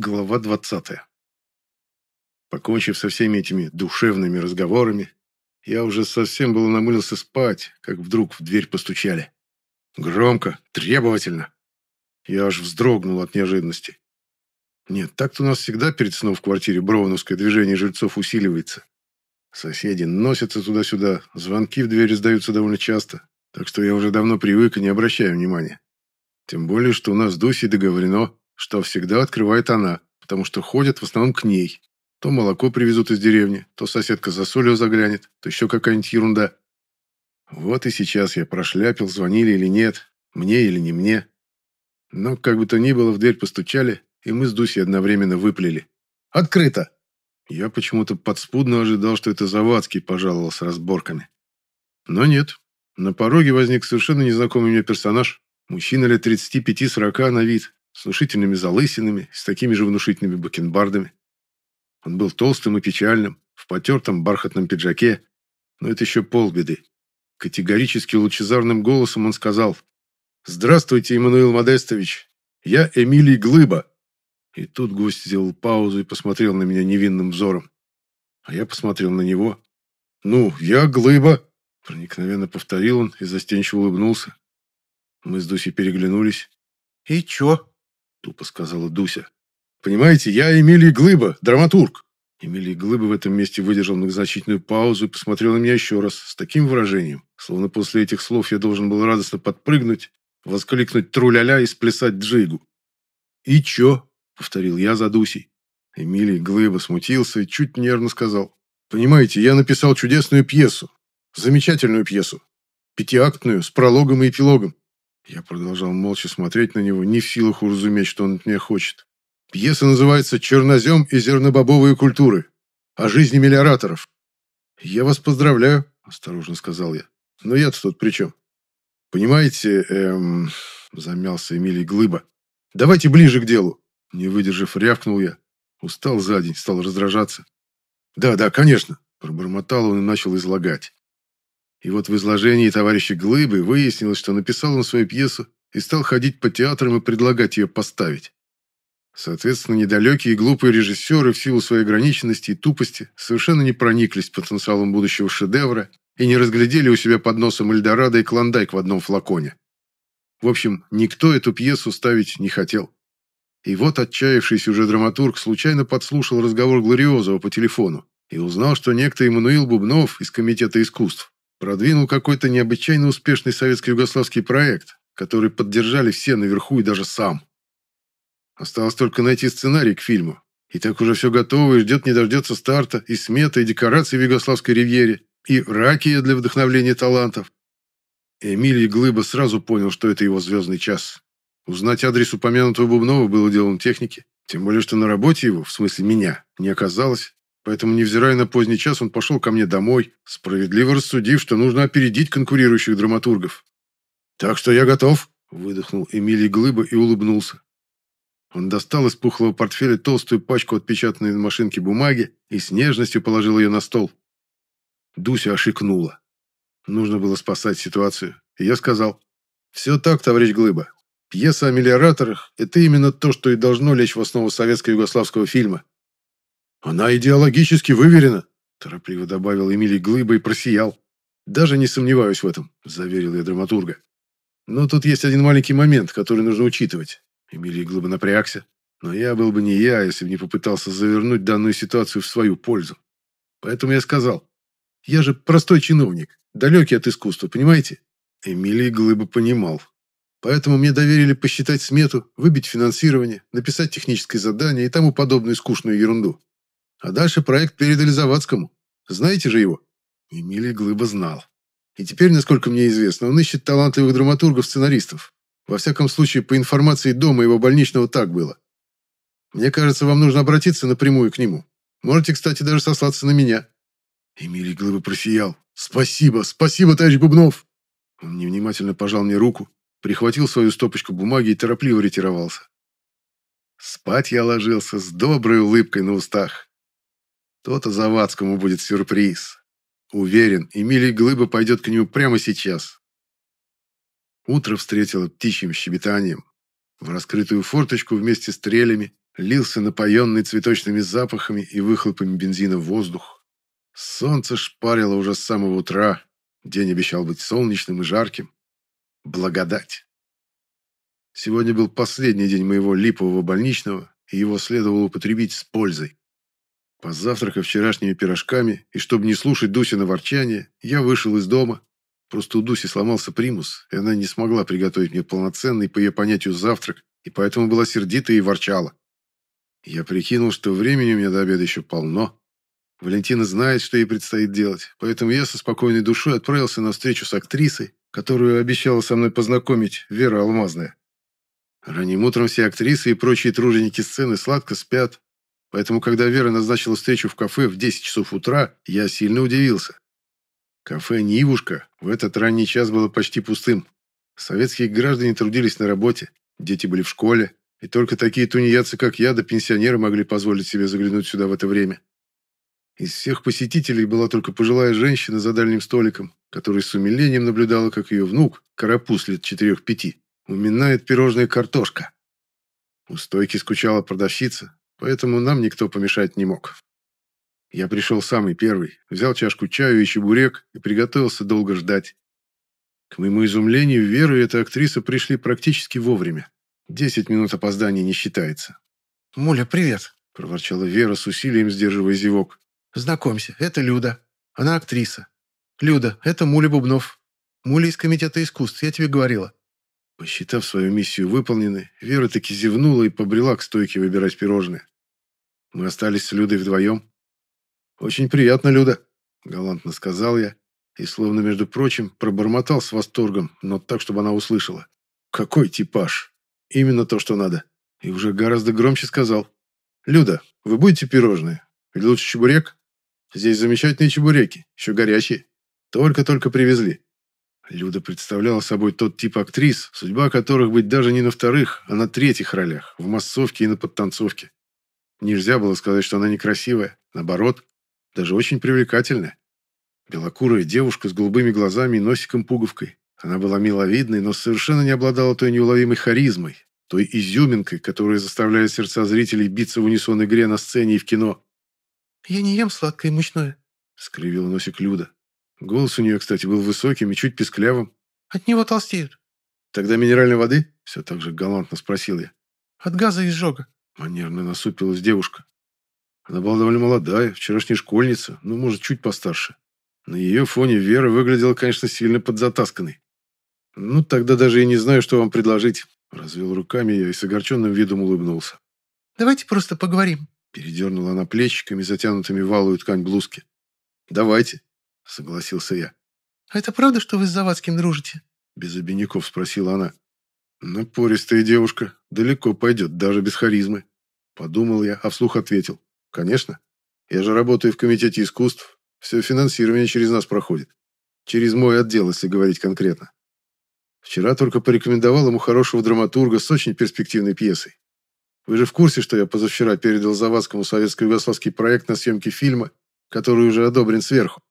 Глава 20. Покончив со всеми этими душевными разговорами, я уже совсем было намылился спать, как вдруг в дверь постучали. Громко, требовательно. Я аж вздрогнул от неожиданности. Нет, так-то у нас всегда перед сном в квартире Броуновское движение жильцов усиливается. Соседи носятся туда-сюда, звонки в дверь издаются довольно часто, так что я уже давно привык и не обращаю внимания. Тем более, что у нас с Дусей договорено, что всегда открывает она, потому что ходят в основном к ней. То молоко привезут из деревни, то соседка за солью заглянет, то еще какая-нибудь ерунда. Вот и сейчас я прошляпил, звонили или нет, мне или не мне. Но, как бы то ни было, в дверь постучали, и мы с Дусей одновременно выплели. «Открыто!» Я почему-то подспудно ожидал, что это Завадский пожаловал с разборками. Но нет. На пороге возник совершенно незнакомый мне персонаж. Мужчина лет 35-40 на вид, с внушительными залысинами, с такими же внушительными бакенбардами. Он был толстым и печальным, в потертом бархатном пиджаке, но это еще полбеды. Категорически лучезарным голосом он сказал «Здравствуйте, Эммануил Модестович, я Эмилий Глыба». И тут гость сделал паузу и посмотрел на меня невинным взором. А я посмотрел на него. «Ну, я Глыба», — проникновенно повторил он и застенчиво улыбнулся. Мы с Дусей переглянулись. «И чё?» Тупо сказала Дуся. «Понимаете, я Эмилий Глыба, драматург». Эмилий Глыба в этом месте выдержал многозначительную паузу и посмотрел на меня еще раз с таким выражением, словно после этих слов я должен был радостно подпрыгнуть, воскликнуть тру-ля-ля и сплясать джигу. «И чё?» — повторил я за Дусей. Эмилий Глыба смутился и чуть нервно сказал. «Понимаете, я написал чудесную пьесу, замечательную пьесу, пятиактную, с прологом и эпилогом. Я продолжал молча смотреть на него, не в силах уразуметь, что он от меня хочет. Пьеса называется «Чернозем и зернобобовые культуры» о жизни мелиораторов. «Я вас поздравляю», – осторожно сказал я. «Но я-то тут при чем?» «Понимаете, эм...» – замялся Эмилий Глыба. «Давайте ближе к делу». Не выдержав, рявкнул я. Устал за день, стал раздражаться. «Да, да, конечно», – пробормотал он и начал излагать. И вот в изложении товарища Глыбы выяснилось, что написал он свою пьесу и стал ходить по театрам и предлагать ее поставить. Соответственно, недалекие и глупые режиссеры в силу своей ограниченности и тупости совершенно не прониклись потенциалом будущего шедевра и не разглядели у себя под носом Эльдорадо и Клондайк в одном флаконе. В общем, никто эту пьесу ставить не хотел. И вот отчаявшийся уже драматург случайно подслушал разговор Глориозова по телефону и узнал, что некто Эммануил Бубнов из Комитета искусств продвинул какой-то необычайно успешный советско-югославский проект, который поддержали все наверху и даже сам. Осталось только найти сценарий к фильму. И так уже все готово, и ждет не дождется старта, и смета, и декорации в Югославской ривьере, и ракия для вдохновления талантов. Эмилий Глыба сразу понял, что это его звездный час. Узнать адрес упомянутого Бубнова было делом техники, тем более, что на работе его, в смысле меня, не оказалось, Поэтому, невзирая на поздний час, он пошел ко мне домой, справедливо рассудив, что нужно опередить конкурирующих драматургов. «Так что я готов», — выдохнул Эмилий Глыба и улыбнулся. Он достал из пухлого портфеля толстую пачку отпечатанной на машинке бумаги и с нежностью положил ее на стол. Дуся ошикнула. Нужно было спасать ситуацию. И я сказал, «Все так, товарищ Глыба. Пьеса о миллиораторах – это именно то, что и должно лечь в основу советско-югославского фильма. «Она идеологически выверена», – торопливо добавил Эмилий Глыба и просиял. «Даже не сомневаюсь в этом», – заверил я драматурга. «Но тут есть один маленький момент, который нужно учитывать». Эмилий Глыба напрягся. Но я был бы не я, если бы не попытался завернуть данную ситуацию в свою пользу. Поэтому я сказал, я же простой чиновник, далекий от искусства, понимаете? Эмилий Глыба понимал. Поэтому мне доверили посчитать смету, выбить финансирование, написать техническое задание и тому подобную скучную ерунду. А дальше проект передали Завадскому. Знаете же его?» Эмилий Глыба знал. И теперь, насколько мне известно, он ищет талантливых драматургов-сценаристов. Во всяком случае, по информации дома его больничного так было. Мне кажется, вам нужно обратиться напрямую к нему. Можете, кстати, даже сослаться на меня». Эмилий Глыба просиял. «Спасибо, спасибо, товарищ Бубнов!» Он невнимательно пожал мне руку, прихватил свою стопочку бумаги и торопливо ретировался. Спать я ложился с доброй улыбкой на устах. То-то Завадскому будет сюрприз. Уверен, Эмилий Глыба пойдет к нему прямо сейчас. Утро встретило птичьим щебетанием. В раскрытую форточку вместе с трелями Лился напоенный цветочными запахами и выхлопами бензина в воздух. Солнце шпарило уже с самого утра. День обещал быть солнечным и жарким. Благодать. Сегодня был последний день моего липового больничного, и его следовало употребить с пользой. Позавтракав вчерашними пирожками, и чтобы не слушать Дусина ворчание, я вышел из дома. Просто у Дуси сломался примус, и она не смогла приготовить мне полноценный, по ее понятию, завтрак, и поэтому была сердита и ворчала. Я прикинул, что времени у меня до обеда еще полно. Валентина знает, что ей предстоит делать, поэтому я со спокойной душой отправился на встречу с актрисой, которую обещала со мной познакомить Вера Алмазная. Ранним утром все актрисы и прочие труженики сцены сладко спят, поэтому, когда Вера назначила встречу в кафе в 10 часов утра, я сильно удивился. Кафе «Нивушка» в этот ранний час было почти пустым. Советские граждане трудились на работе, дети были в школе, и только такие тунеядцы, как я, да пенсионеры могли позволить себе заглянуть сюда в это время. Из всех посетителей была только пожилая женщина за дальним столиком, которая с умилением наблюдала, как ее внук, карапуз лет четырех-пяти, уминает пирожная картошка. У стойки скучала продавщица, поэтому нам никто помешать не мог. Я пришел самый первый, взял чашку чаю и чебурек и приготовился долго ждать. К моему изумлению, Вера и эта актриса пришли практически вовремя. Десять минут опоздания не считается. «Муля, привет!» – проворчала Вера с усилием, сдерживая зевок. «Знакомься, это Люда. Она актриса. Люда, это Муля Бубнов. Муля из Комитета искусств, я тебе говорила». Посчитав свою миссию выполненной, Вера таки зевнула и побрела к стойке выбирать пирожные. Мы остались с Людой вдвоем. «Очень приятно, Люда», — галантно сказал я, и, словно между прочим, пробормотал с восторгом, но так, чтобы она услышала. «Какой типаж! Именно то, что надо!» И уже гораздо громче сказал. «Люда, вы будете пирожные? Или лучше чебурек? Здесь замечательные чебуреки, еще горячие. Только-только привезли. Люда представляла собой тот тип актрис, судьба которых быть даже не на вторых, а на третьих ролях, в массовке и на подтанцовке. Нельзя было сказать, что она некрасивая, наоборот, даже очень привлекательная. Белокурая девушка с голубыми глазами и носиком-пуговкой. Она была миловидной, но совершенно не обладала той неуловимой харизмой, той изюминкой, которая заставляет сердца зрителей биться в унисон игре на сцене и в кино. «Я не ем сладкое и мучное», — скривила носик Люда. Голос у нее, кстати, был высоким и чуть песклявым. «От него толстеют». «Тогда минеральной воды?» — все так же галантно спросил я. «От газа и изжога». Манерно насупилась девушка. Она была довольно молодая, вчерашняя школьница, ну, может, чуть постарше. На ее фоне Вера выглядела, конечно, сильно подзатасканной. «Ну, тогда даже и не знаю, что вам предложить», — развел руками я и с огорченным видом улыбнулся. «Давайте просто поговорим», — передернула она плечиками, затянутыми в алую ткань блузки. «Давайте», согласился я. «А это правда, что вы с Завадским дружите?» Без обиняков спросила она. Напористая девушка, далеко пойдет, даже без харизмы. Подумал я, а вслух ответил. Конечно. Я же работаю в комитете искусств. Все финансирование через нас проходит. Через мой отдел, если говорить конкретно. Вчера только порекомендовал ему хорошего драматурга с очень перспективной пьесой. Вы же в курсе, что я позавчера передал Завадскому советско-югославский проект на съемки фильма, который уже одобрен сверху?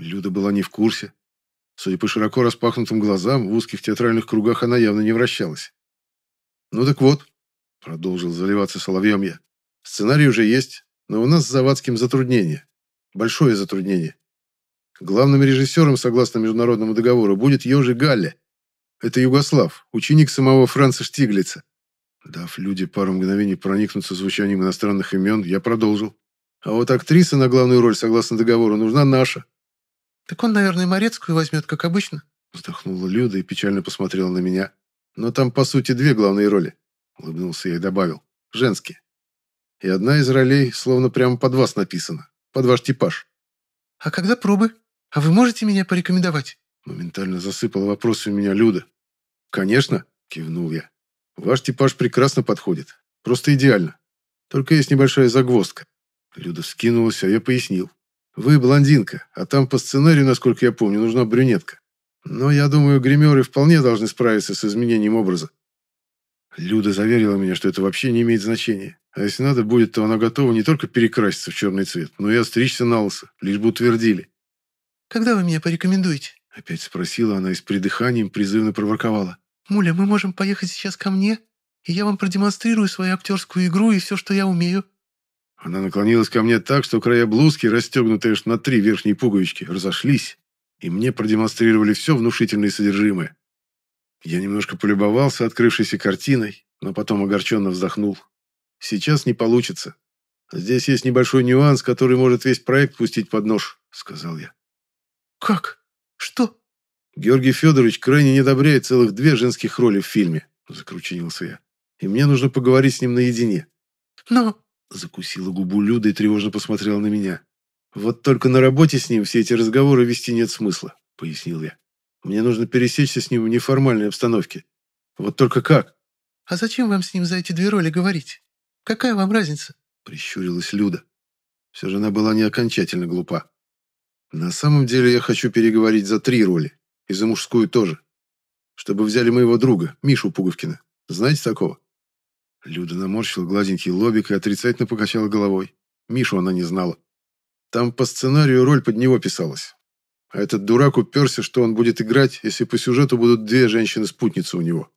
Люда была не в курсе. Судя по широко распахнутым глазам, в узких театральных кругах она явно не вращалась. «Ну так вот», — продолжил заливаться соловьем я, — «сценарий уже есть, но у нас с Завадским затруднение. Большое затруднение. Главным режиссером, согласно международному договору, будет Йожи Галле. Это Югослав, ученик самого Франца Штиглица. Дав люди пару мгновений проникнуться звучанием иностранных имен, я продолжил. А вот актриса на главную роль, согласно договору, нужна наша. «Так он, наверное, Морецкую возьмет, как обычно?» Вздохнула Люда и печально посмотрела на меня. «Но там, по сути, две главные роли», — улыбнулся я и добавил. «Женские. И одна из ролей словно прямо под вас написана, под ваш типаж». «А когда пробы? А вы можете меня порекомендовать?» Моментально засыпала вопросы у меня Люда. «Конечно», — кивнул я. «Ваш типаж прекрасно подходит. Просто идеально. Только есть небольшая загвоздка». Люда вскинулась, а я пояснил. Вы блондинка, а там по сценарию, насколько я помню, нужна брюнетка. Но я думаю, гримеры вполне должны справиться с изменением образа. Люда заверила меня, что это вообще не имеет значения. А если надо будет, то она готова не только перекраситься в черный цвет, но и остричься на лысо, лишь бы утвердили. «Когда вы меня порекомендуете?» Опять спросила она и с придыханием призывно проворковала. «Муля, мы можем поехать сейчас ко мне? и я вам продемонстрирую свою актерскую игру и все, что я умею». Она наклонилась ко мне так, что края блузки, расстегнутые аж на три верхние пуговички, разошлись, и мне продемонстрировали все внушительное содержимое. Я немножко полюбовался открывшейся картиной, но потом огорченно вздохнул. Сейчас не получится. Здесь есть небольшой нюанс, который может весь проект пустить под нож, сказал я. Как? Что? Георгий Федорович крайне не одобряет целых две женских роли в фильме, закручинился я. И мне нужно поговорить с ним наедине. Но... Закусила губу Люда и тревожно посмотрела на меня. Вот только на работе с ним все эти разговоры вести нет смысла, пояснил я. Мне нужно пересечься с ним в неформальной обстановке. Вот только как? А зачем вам с ним за эти две роли говорить? Какая вам разница? Прищурилась Люда. Все же она была не окончательно глупа. На самом деле я хочу переговорить за три роли. И за мужскую тоже. Чтобы взяли моего друга, Мишу Пуговкина. Знаете такого? Люда наморщила гладенький лобик и отрицательно покачала головой. Мишу она не знала. Там по сценарию роль под него писалась. А этот дурак уперся, что он будет играть, если по сюжету будут две женщины-спутницы у него.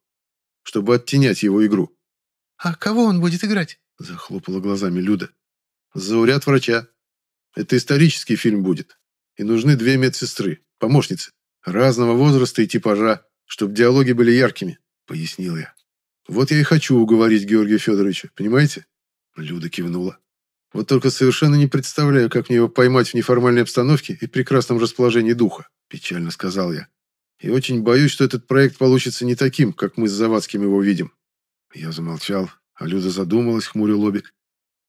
Чтобы оттенять его игру. «А кого он будет играть?» Захлопала глазами Люда. «Зауряд врача. Это исторический фильм будет. И нужны две медсестры, помощницы, разного возраста и типажа, чтобы диалоги были яркими», пояснил я. «Вот я и хочу уговорить Георгия Федоровича, понимаете?» Люда кивнула. Вот только совершенно не представляю, как мне его поймать в неформальной обстановке и прекрасном расположении духа», – печально сказал я. «И очень боюсь, что этот проект получится не таким, как мы с Завадским его видим». Я замолчал, а Люда задумалась, хмурил лобик.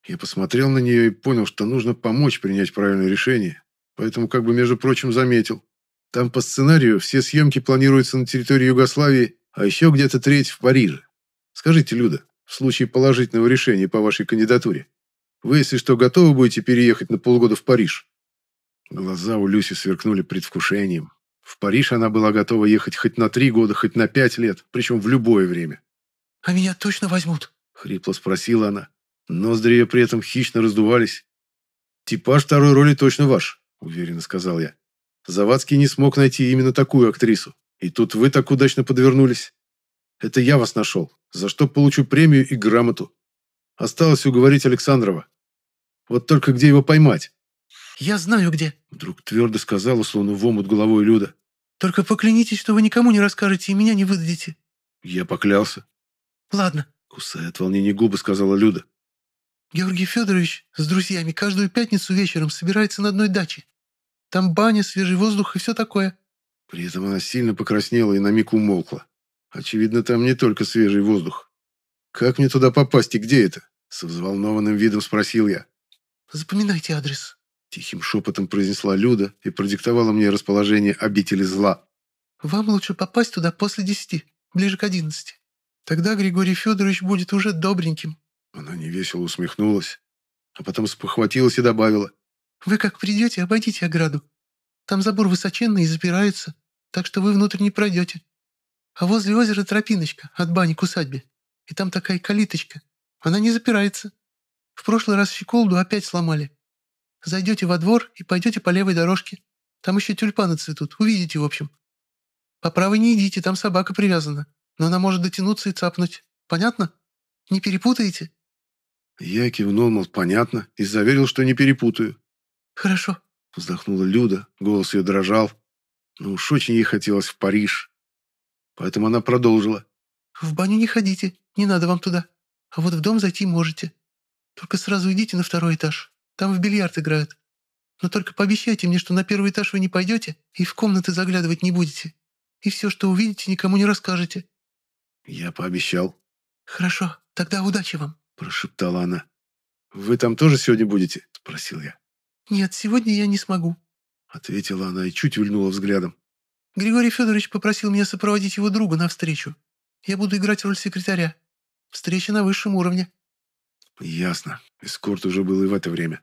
Я посмотрел на нее и понял, что нужно помочь принять правильное решение, поэтому как бы, между прочим, заметил. Там по сценарию все съемки планируются на территории Югославии, а еще где-то треть в Париже. Скажите, Люда, в случае положительного решения по вашей кандидатуре, вы, если что, готовы будете переехать на полгода в Париж?» Глаза у Люси сверкнули предвкушением. В Париж она была готова ехать хоть на три года, хоть на пять лет, причем в любое время. «А меня точно возьмут?» — хрипло спросила она. Ноздри ее при этом хищно раздувались. «Типаж второй роли точно ваш», — уверенно сказал я. «Завадский не смог найти именно такую актрису. И тут вы так удачно подвернулись. Это я вас нашел, за что получу премию и грамоту. Осталось уговорить Александрова. Вот только где его поймать? «Я знаю, где», — вдруг твердо сказала, словно в омут головой Люда. «Только поклянитесь, что вы никому не расскажете и меня не выдадите». Я поклялся. «Ладно», — кусая от волнения губы, сказала Люда. «Георгий Федорович с друзьями каждую пятницу вечером собирается на одной даче. Там баня, свежий воздух и все такое». При этом она сильно покраснела и на миг умолкла. Очевидно, там не только свежий воздух. «Как мне туда попасть и где это?» С взволнованным видом спросил я. «Запоминайте адрес», — тихим шепотом произнесла Люда и продиктовала мне расположение обители зла. «Вам лучше попасть туда после десяти, ближе к одиннадцати. Тогда Григорий Федорович будет уже добреньким». Она невесело усмехнулась, а потом спохватилась и добавила. «Вы как придете, обойдите ограду. Там забор высоченный и запирается, так что вы внутрь не пройдете. А возле озера тропиночка от бани к усадьбе. И там такая калиточка. Она не запирается. В прошлый раз щеколду опять сломали. Зайдете во двор и пойдете по левой дорожке. Там еще тюльпаны цветут, увидите, в общем. По правой не идите, там собака привязана. Но она может дотянуться и цапнуть. Понятно? Не перепутаете?» Я кивнул, мол, понятно, и заверил, что не перепутаю. «Хорошо», — вздохнула Люда, голос ее дрожал. Но уж очень ей хотелось в Париж. Поэтому она продолжила. «В баню не ходите, не надо вам туда. А вот в дом зайти можете. Только сразу идите на второй этаж. Там в бильярд играют. Но только пообещайте мне, что на первый этаж вы не пойдете и в комнаты заглядывать не будете. И все, что увидите, никому не расскажете». Я пообещал. «Хорошо, тогда удачи вам», – прошептала она. «Вы там тоже сегодня будете?» – спросил я. «Нет, сегодня я не смогу», – ответила она и чуть вильнула взглядом. «Григорий Федорович попросил меня сопроводить его друга на встречу. Я буду играть роль секретаря. Встреча на высшем уровне». Ясно. Эскорт уже был и в это время.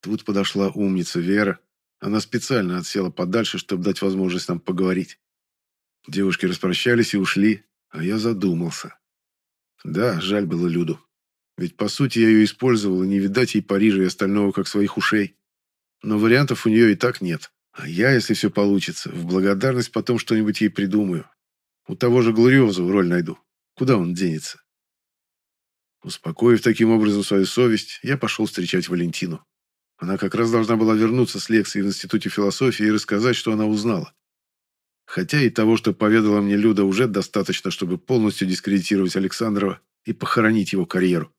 Тут подошла умница Вера. Она специально отсела подальше, чтобы дать возможность нам поговорить. Девушки распрощались и ушли, а я задумался. Да, жаль было Люду. Ведь, по сути, я ее использовал, и не видать ей Парижа и остального, как своих ушей. Но вариантов у нее и так нет. А я, если все получится, в благодарность потом что-нибудь ей придумаю. У того же Глориозова роль найду. Куда он денется? Успокоив таким образом свою совесть, я пошел встречать Валентину. Она как раз должна была вернуться с лекции в Институте философии и рассказать, что она узнала. Хотя и того, что поведала мне Люда, уже достаточно, чтобы полностью дискредитировать Александрова и похоронить его карьеру.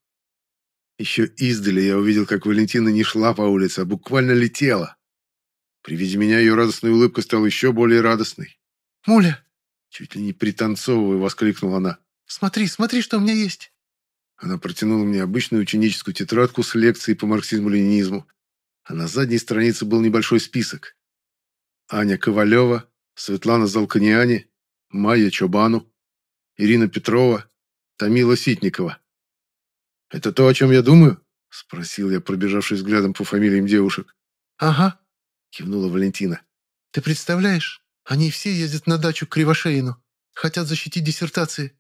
Еще издали я увидел, как Валентина не шла по улице, а буквально летела. При виде меня ее радостная улыбка стала еще более радостной. «Муля!» Чуть ли не пританцовывая, воскликнула она. «Смотри, смотри, что у меня есть!» Она протянула мне обычную ученическую тетрадку с лекцией по марксизму-ленинизму, а на задней странице был небольшой список. Аня Ковалева, Светлана Залканиани, Майя Чобану, Ирина Петрова, Тамила Ситникова. «Это то, о чем я думаю?» — спросил я, пробежавшись взглядом по фамилиям девушек. «Ага», — кивнула Валентина. «Ты представляешь, они все ездят на дачу к Кривошеину, хотят защитить диссертации».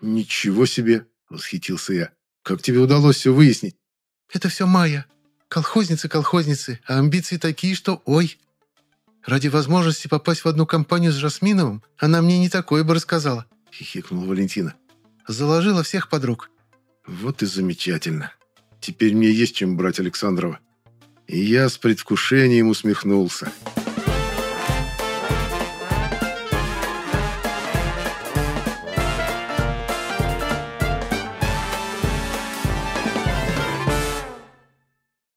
«Ничего себе!» — восхитился я. «Как тебе удалось все выяснить?» «Это все Майя. Колхозницы-колхозницы, а амбиции такие, что ой. Ради возможности попасть в одну компанию с Жасминовым, она мне не такое бы рассказала», — хихикнула Валентина. «Заложила всех подруг». «Вот и замечательно. Теперь мне есть чем брать Александрова». И я с предвкушением усмехнулся.